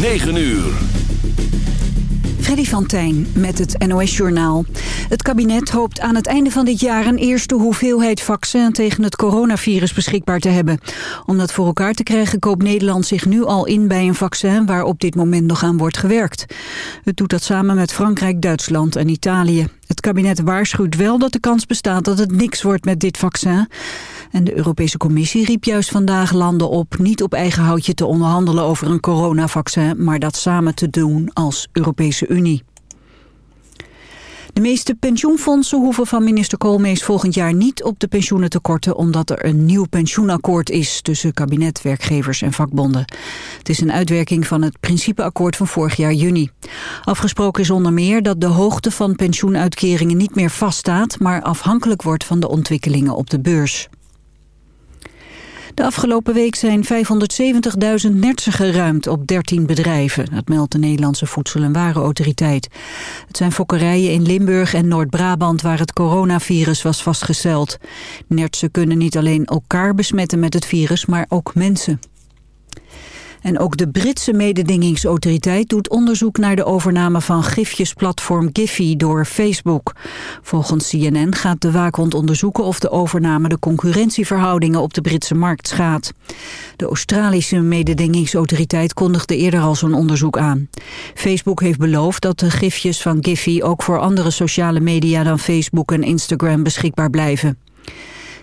9 uur. Freddy van Tijn met het NOS-journaal. Het kabinet hoopt aan het einde van dit jaar een eerste hoeveelheid vaccin tegen het coronavirus beschikbaar te hebben. Om dat voor elkaar te krijgen koopt Nederland zich nu al in bij een vaccin waar op dit moment nog aan wordt gewerkt. Het doet dat samen met Frankrijk, Duitsland en Italië. Het kabinet waarschuwt wel dat de kans bestaat dat het niks wordt met dit vaccin. En de Europese Commissie riep juist vandaag landen op... niet op eigen houtje te onderhandelen over een coronavaccin... maar dat samen te doen als Europese Unie. De meeste pensioenfondsen hoeven van minister Koolmees volgend jaar niet op de pensioenen te korten omdat er een nieuw pensioenakkoord is tussen kabinet, werkgevers en vakbonden. Het is een uitwerking van het principeakkoord van vorig jaar juni. Afgesproken is onder meer dat de hoogte van pensioenuitkeringen niet meer vaststaat, maar afhankelijk wordt van de ontwikkelingen op de beurs. De afgelopen week zijn 570.000 nertsen geruimd op 13 bedrijven. Dat meldt de Nederlandse Voedsel- en Warenautoriteit. Het zijn fokkerijen in Limburg en Noord-Brabant waar het coronavirus was vastgesteld. Nertsen kunnen niet alleen elkaar besmetten met het virus, maar ook mensen. En ook de Britse mededingingsautoriteit doet onderzoek naar de overname van gifjesplatform Giphy door Facebook. Volgens CNN gaat de waakhond onderzoeken of de overname de concurrentieverhoudingen op de Britse markt schaadt. De Australische mededingingsautoriteit kondigde eerder al zo'n onderzoek aan. Facebook heeft beloofd dat de gifjes van Giphy ook voor andere sociale media dan Facebook en Instagram beschikbaar blijven.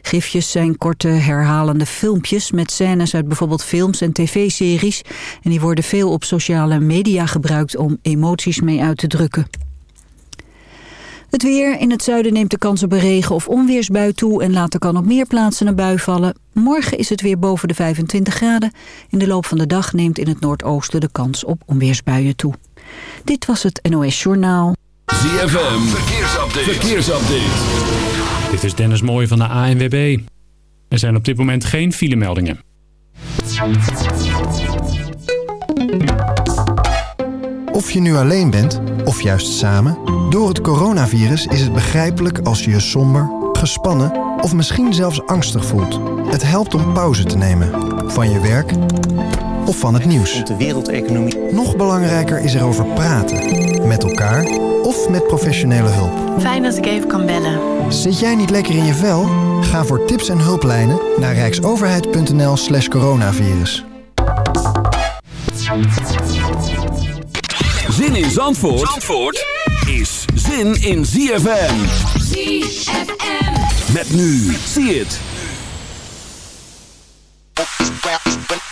Gifjes zijn korte herhalende filmpjes met scènes uit bijvoorbeeld films en tv-series. En die worden veel op sociale media gebruikt om emoties mee uit te drukken. Het weer. In het zuiden neemt de kans op een regen- of onweersbui toe... en later kan op meer plaatsen een bui vallen. Morgen is het weer boven de 25 graden. In de loop van de dag neemt in het noordoosten de kans op onweersbuien toe. Dit was het NOS Journaal. ZFM. Verkeersupdate. Verkeersupdate. Dit is Dennis Mooij van de ANWB. Er zijn op dit moment geen filemeldingen. Of je nu alleen bent, of juist samen... door het coronavirus is het begrijpelijk als je je somber, gespannen... of misschien zelfs angstig voelt. Het helpt om pauze te nemen. Van je werk of van het nieuws. De wereldeconomie. Nog belangrijker is erover praten. Met elkaar of met professionele hulp. Fijn dat ik even kan bellen. Zit jij niet lekker in je vel? Ga voor tips en hulplijnen naar rijksoverheid.nl slash coronavirus. Zin in Zandvoort, Zandvoort is zin in ZFM. ZFM. Met nu, zie het. Rap, rap, rap,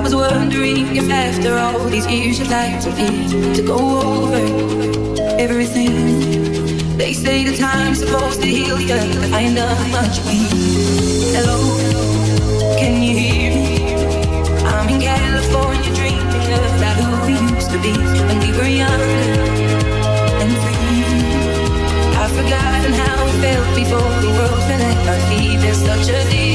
I was wondering if after all these years you'd like to be to go over everything. They say the time's supposed to heal you, but I ain't done much weak. Hello, can you hear me? I'm in California dreaming about who we used to be when we were younger and free. I've forgotten how it felt before the world fell at our feet. There's such a deep.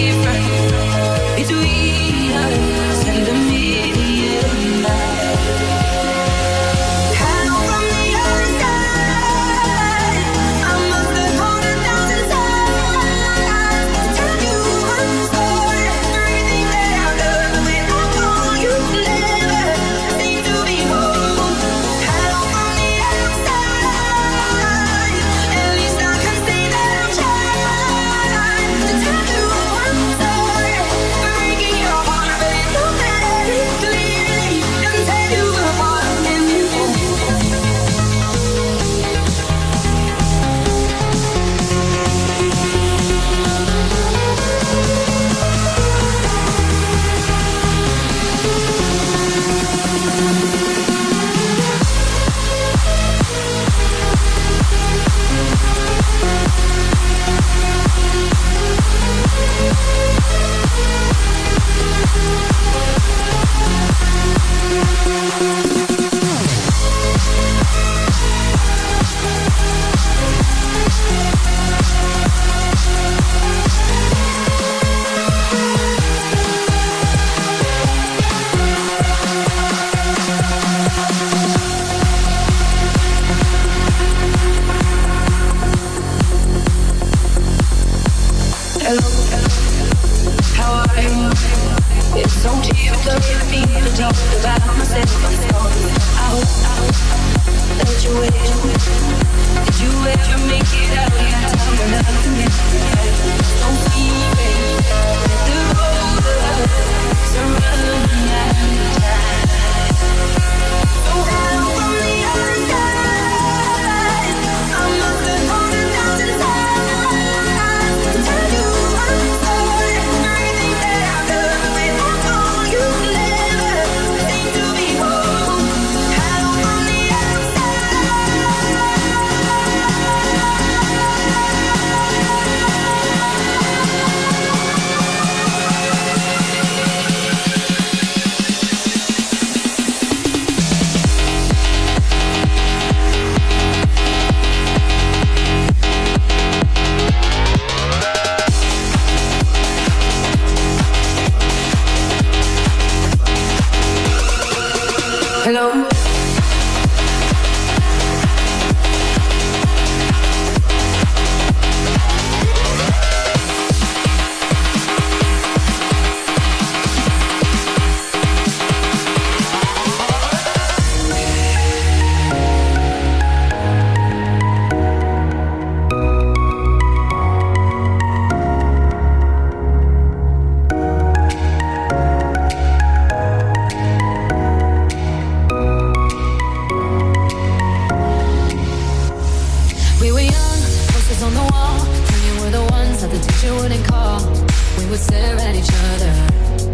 we would stare at each other.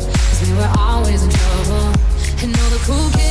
Cause we were always in trouble. And all the cool kids.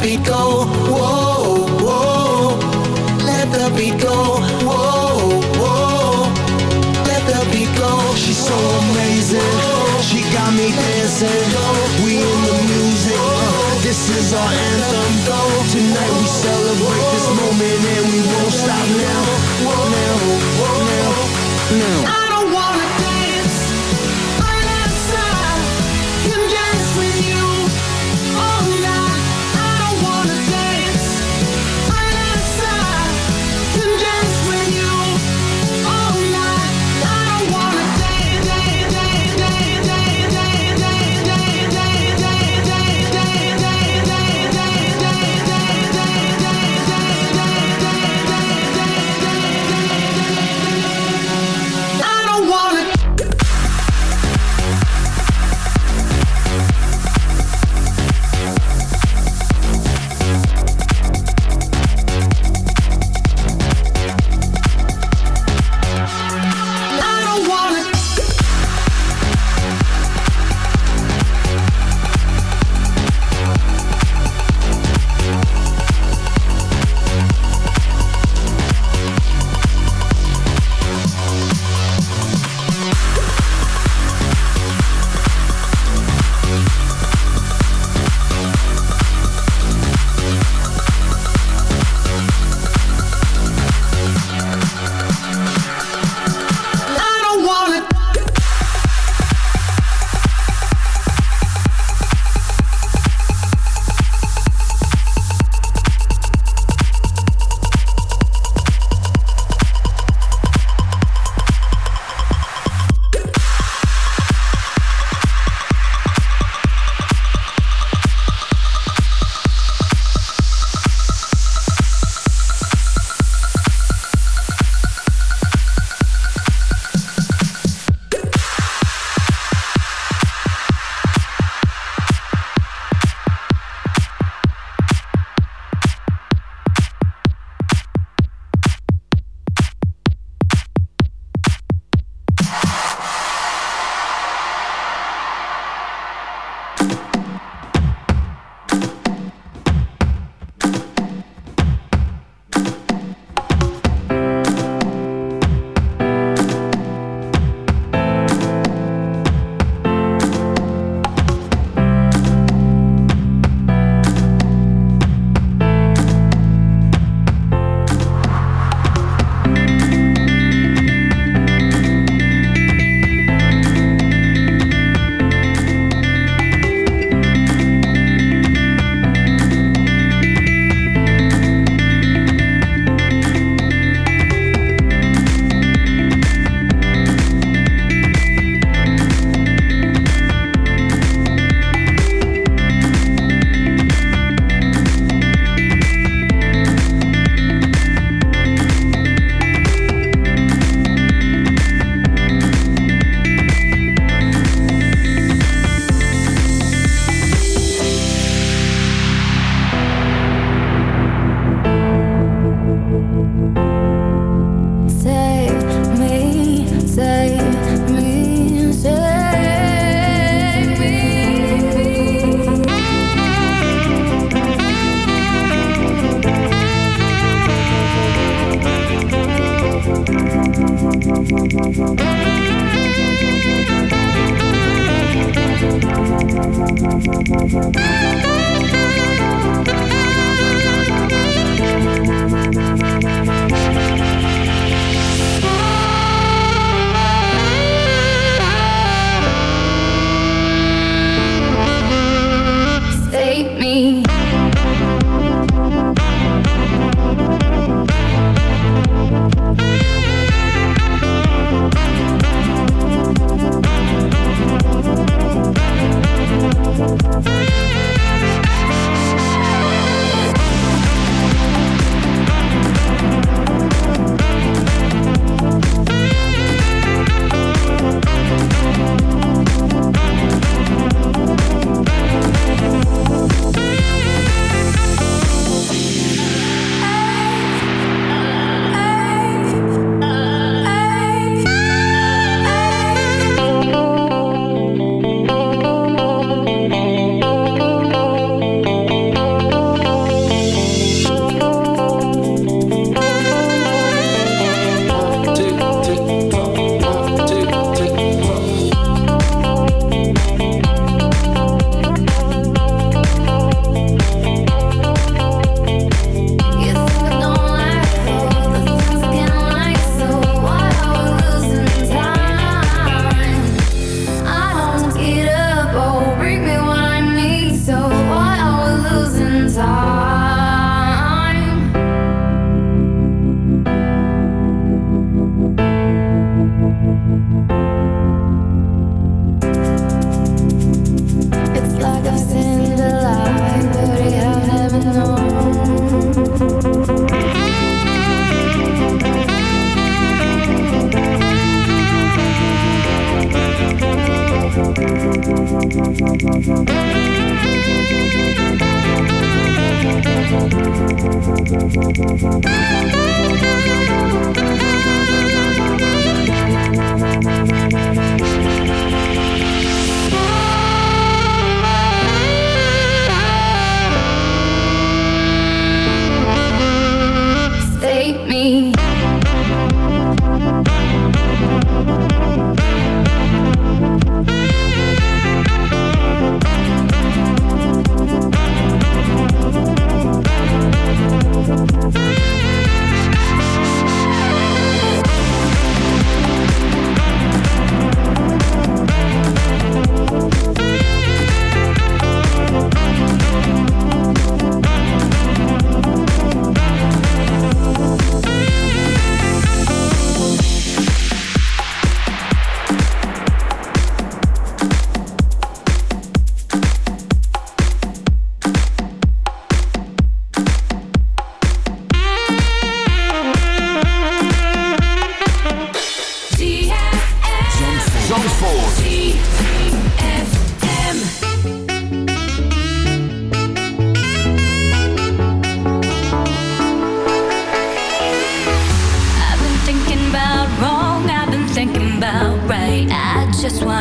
we go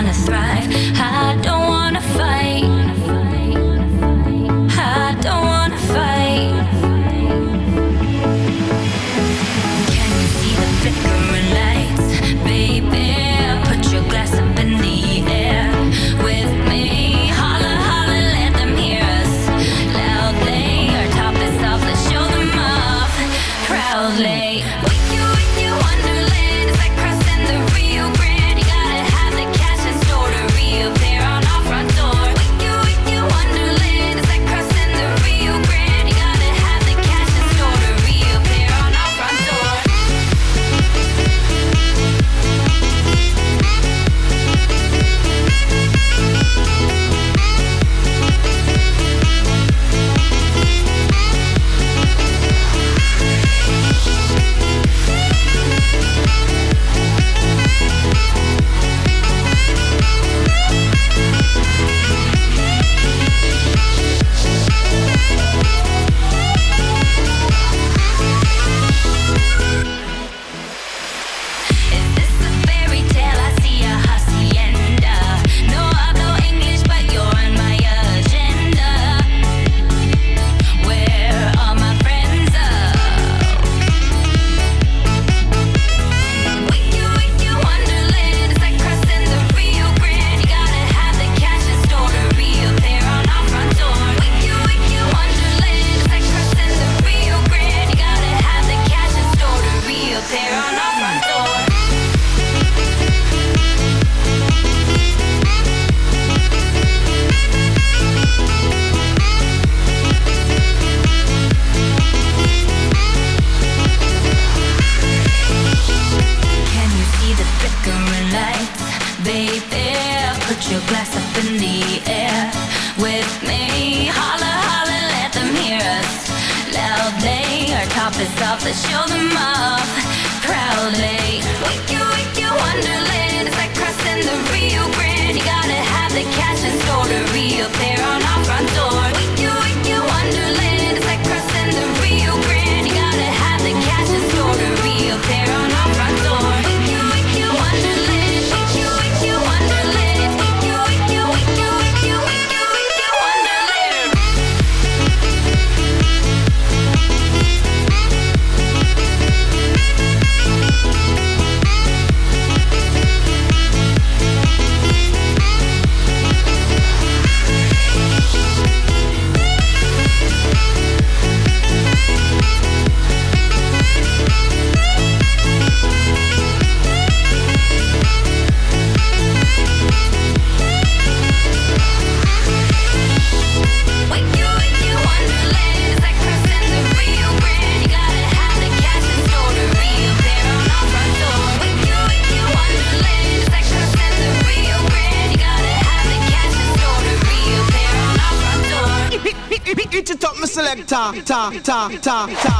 wanna thrive. Ta ta ta ta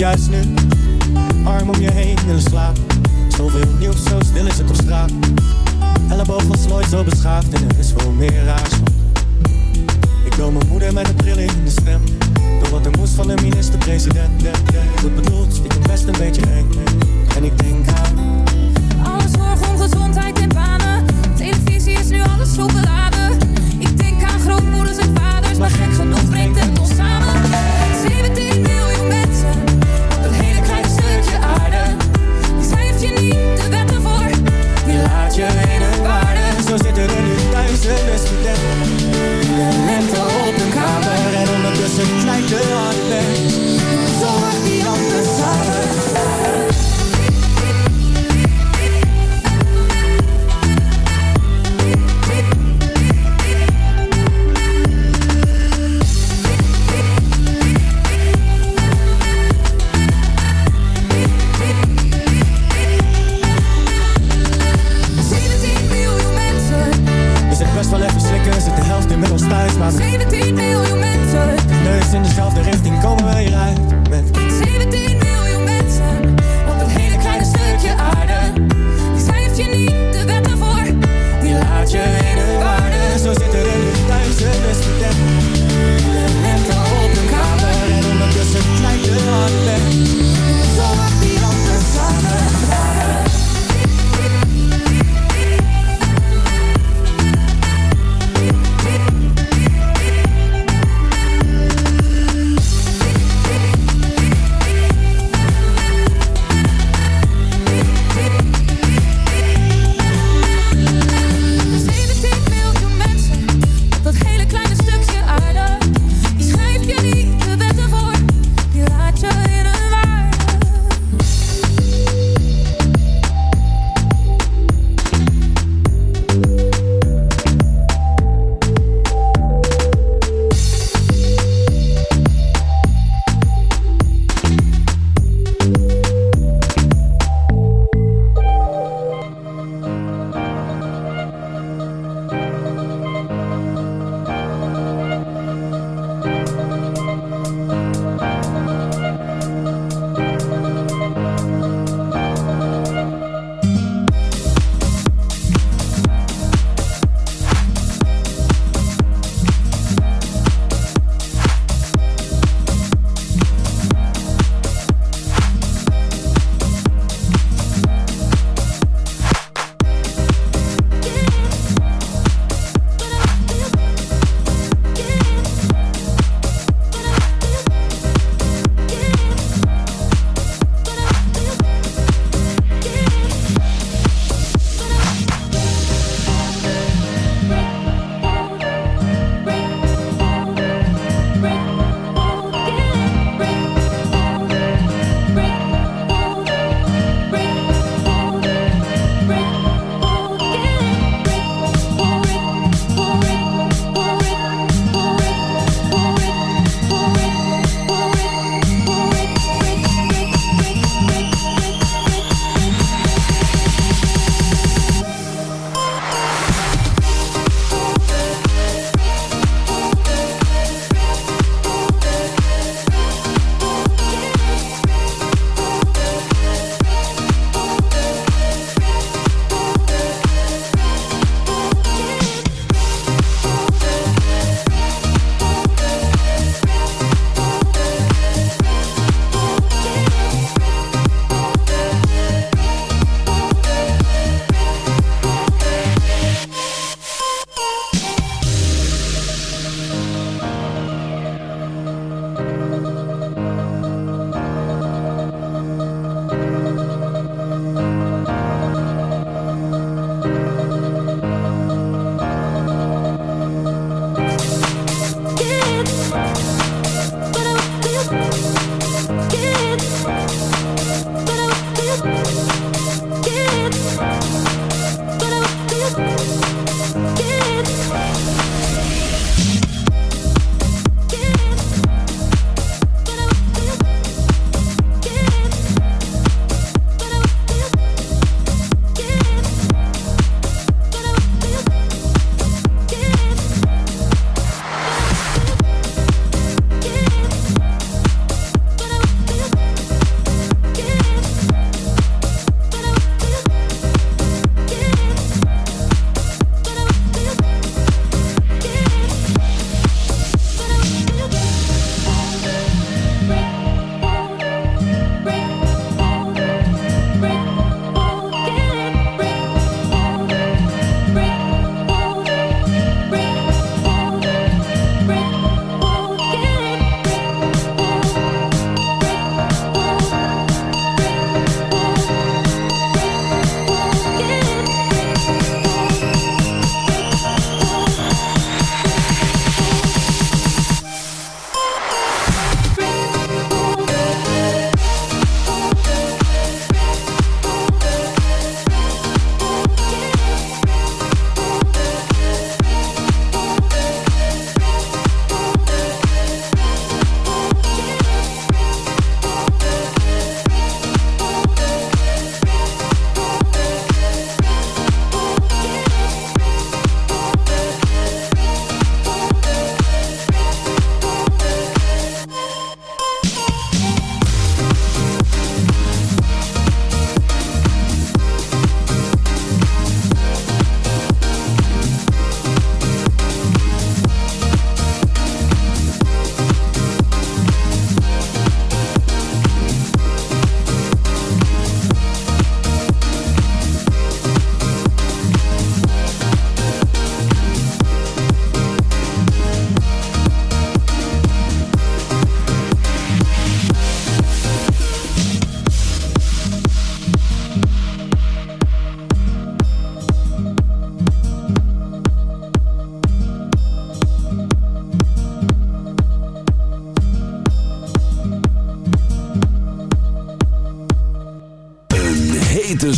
Juist nu, arm om je heen willen slaap. Zoveel nieuws, zo stil is het op straat. Elleboog was nooit zo beschaafd en er is veel meer raars. Ik wil mijn moeder met een trilling in de stem. Door wat er moest van de minister-president. Goed bedoeld, vind ik het best een beetje eng. En ik denk aan... alles zorg om gezondheid en banen. Televisie is nu alles zo beladen. Ik denk aan grootmoeders en vaders. Maar gek genoeg brengt het ons samen. 17 je heen en waarde Zo zitten we nu thuis, de the rest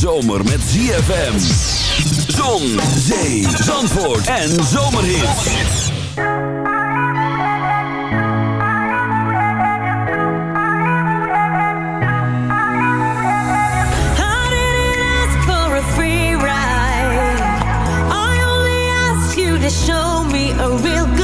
zomer met ZFM. Zon, zee, zandvoort en zomerhits. Show me a real good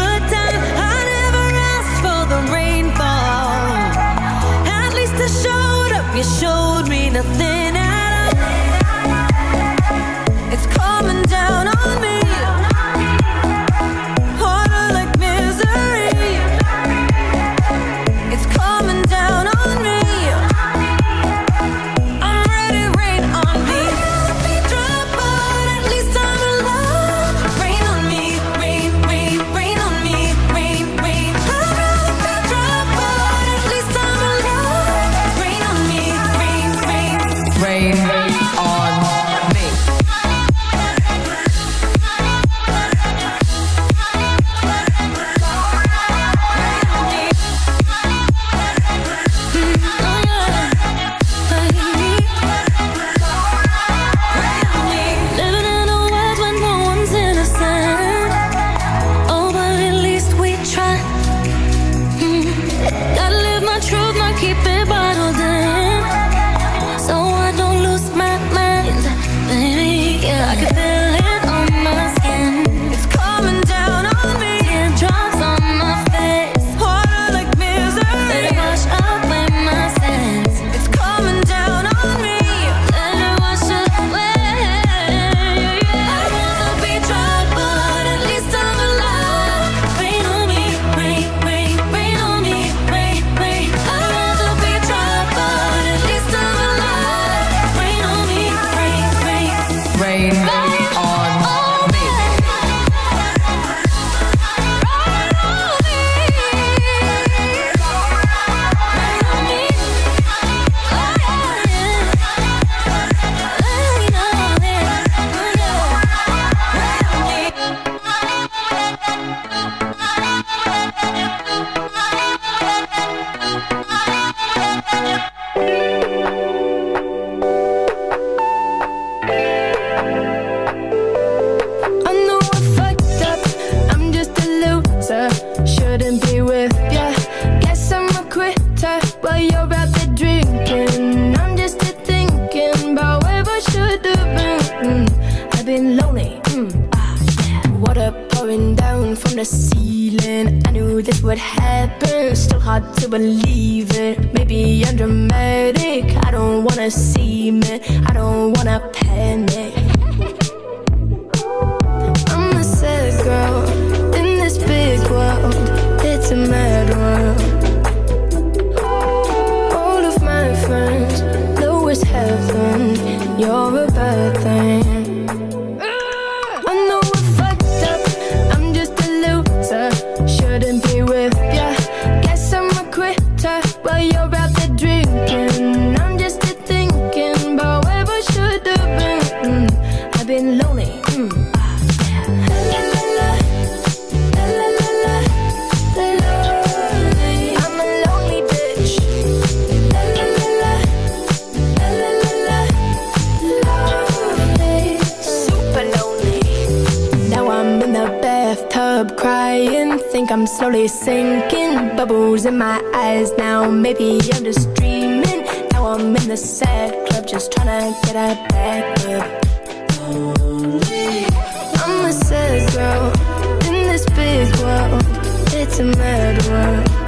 grow in this big world. It's a mad world.